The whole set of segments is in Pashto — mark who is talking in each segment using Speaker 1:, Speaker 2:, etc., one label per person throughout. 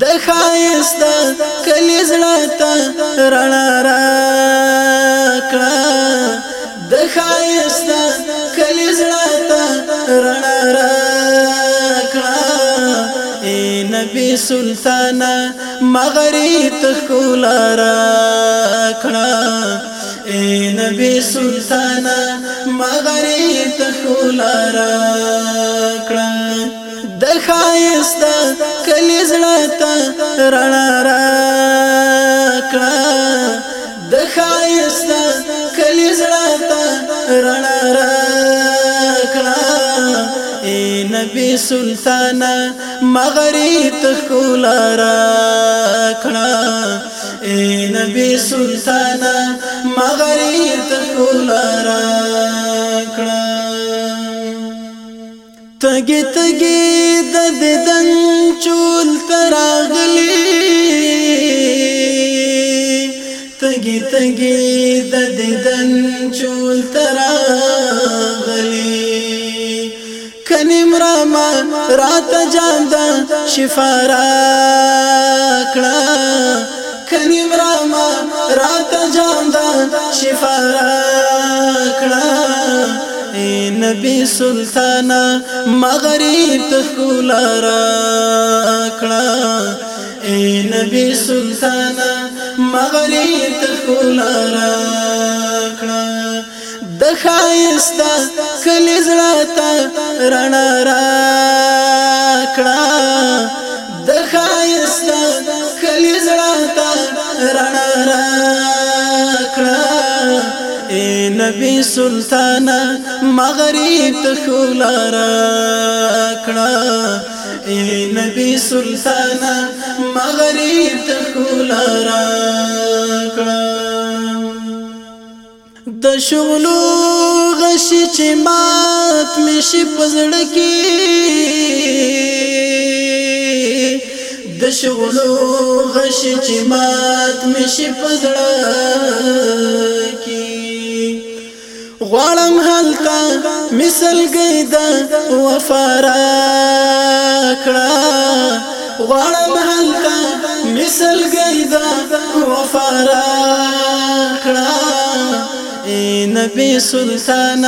Speaker 1: د خایست کلی زړه رڼا را کړه د خایست کلی زړه رڼا را کړه اے نبی سلطان مغری تخول را کړه اے نبی سلطان مغری تخول را کړه د خایست کلی زړه رڼا را کړه د خایست کلی زړه رڼا را کړه اے نبی سلطان مغری تخول را کړه اے نبی سلطان مغری تخول را تګي تګي د ددن چول تراغلي تګي تګي د ددن چول تراغلي کنیم راما رات جاندا شفارا کړه کنیم راما رات جاندا شفارا کړه اے نبی سلطانا مغرب تخولا را کړه اے نبی سلطانا مغرب تخولا را کړه د خایستا کلی زړه رڼا را کړه د خایستا کلی زړه رڼا را کړه اے نبی سلطان مغرب ته شولار کړه اے نبی سلطان مغرب ته شولار کړه د شغلو غش چې مات مشي پزړه کې د شغلو غش چې مات مشي پزړه غوالم هلتا مثل قيدا وفارا کړه غوالم هلتا مثل قيدا وفارا کړه اے نبی سلطان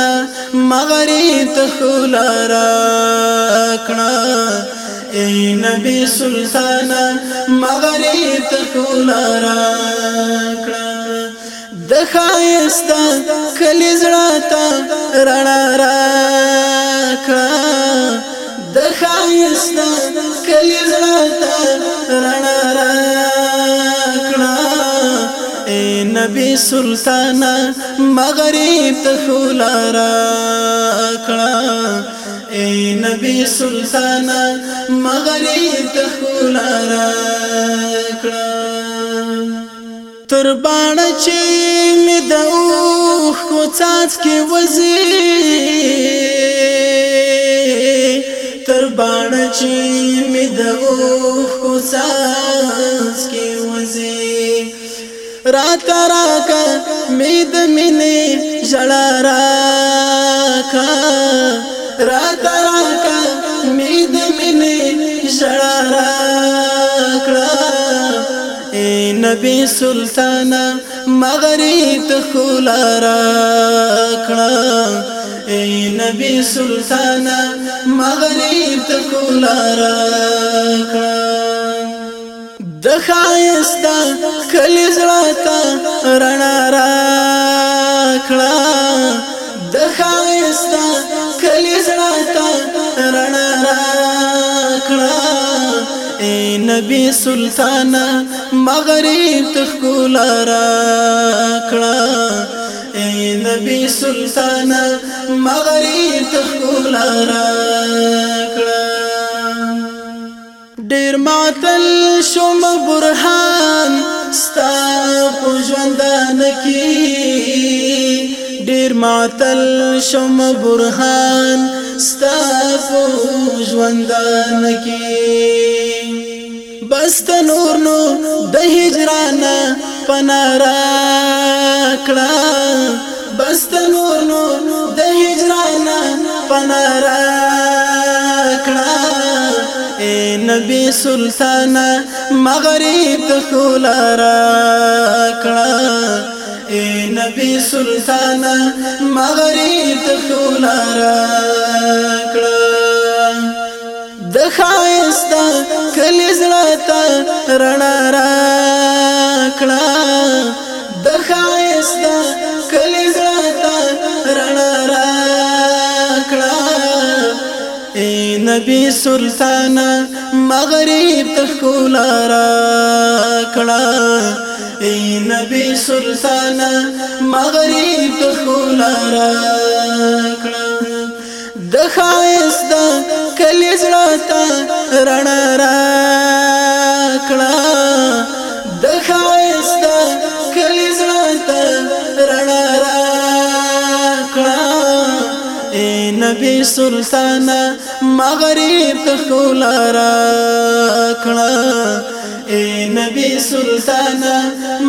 Speaker 1: مغرب تخلارا کړه اے نبی سلطان مغرب تخلارا کړه د خایستا کلی زړاتا رڼا را کړه د خایستا کلی زړاتا رڼا را کړه اے نبی سلطان مغرب ته شولا را کړه اے نبی سلطان مغرب ته شولا را تر باڼه چې می د اوخ کو چاڅ کې وځي تر باڼه چې می د اوخ کو چاڅ کې وځي رات راکا می د مینې ژړا راکا رات راکا می د مینې ژړا راکا نبی سلطانا مغری تخولا را کړه اے نبی سلطانا مغرب تکولا راکڑا دخائستا کلی زڑاتا رنا راکڑا دخائستا کلی زڑاتا رنا راکڑا اے نبی سلطان مغرب تخکولا را کړه اے نبی سلطان مغرب تخکولا را کړه ماتل شوم برهان ستا خوشوندان کی دیر ماتل شوم برهان ستا خوشوندان کی بست نور نو د هجران پنارا کړه بست نور نو د هجران پنارا کړه اے نبی سلطان مغرب خولارا کړه اے نبی سلطان مغرب خولارا کړه د خای تا رڼا را کړه د خایست کلی زړه تا رڼا را کړه اے نبی سلطان مغرب تخول را کړه اے نبی سلطان مغرب تخول را کړه د خایست کلی زړه تا رڼا نبی سلطانا مغرب تخول را کړه اے نبی سلطانا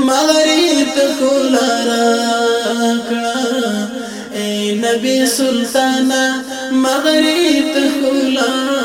Speaker 1: مغرب تخول را کړه اے نبی سلطانا مغرب تخول را